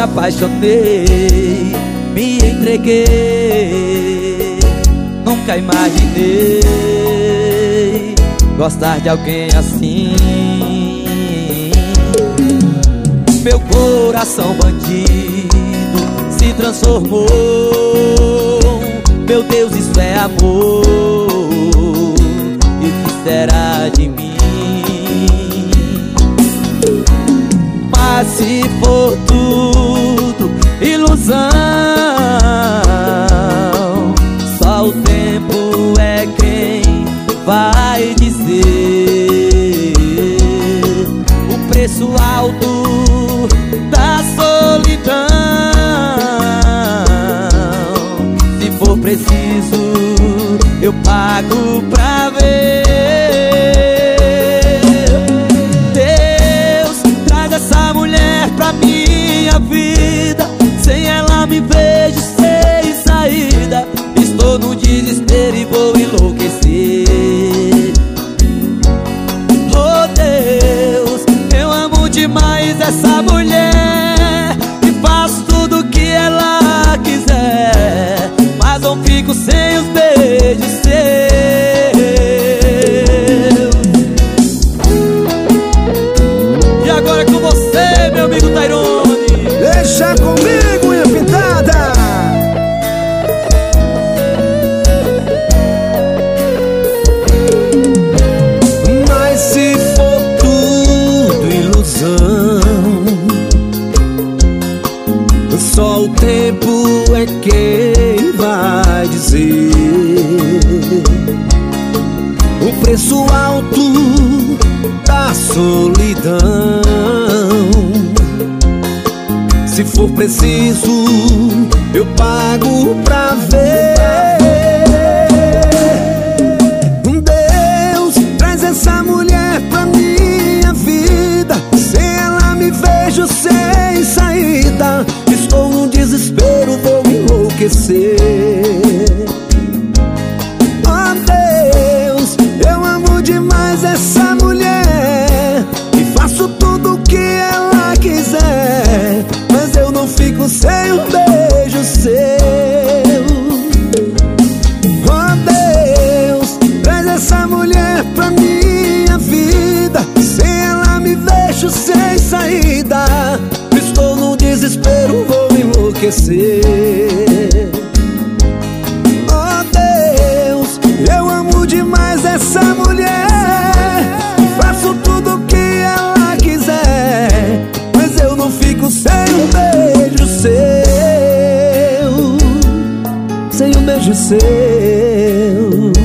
apaixonei, me entreguei. Nunca imaginei gostar de alguém assim. Meu coração bandido se transformou. Meu Deus, isso é amor. E o que será de mim? Mas se for o tempo é quem vai dizer o preço alto da solidão. Se for preciso, eu pago pra fico sem os beijos seus. E agora é com você, meu amigo Tairone. Deixa comigo, tempo é quem vai dizer o preço alto da solidão. Se for preciso, eu pago pra ver. Deus, traz essa mulher pra minha vida. Sem ela me vejo sem saída. Enlouquecer. Oh Deus, eu amo demais essa mulher E faço tudo o que ela quiser Mas eu não fico sem um beijo seu. Oh Deus, traz essa mulher pra minha vida Sem ela me vejo sem saída. Estou no desespero, vou enlouquecer eu amo demais essa mulher. Faço tudo o que ela quiser, mas eu não fico sem um beijo seu. Sem um beijo seu.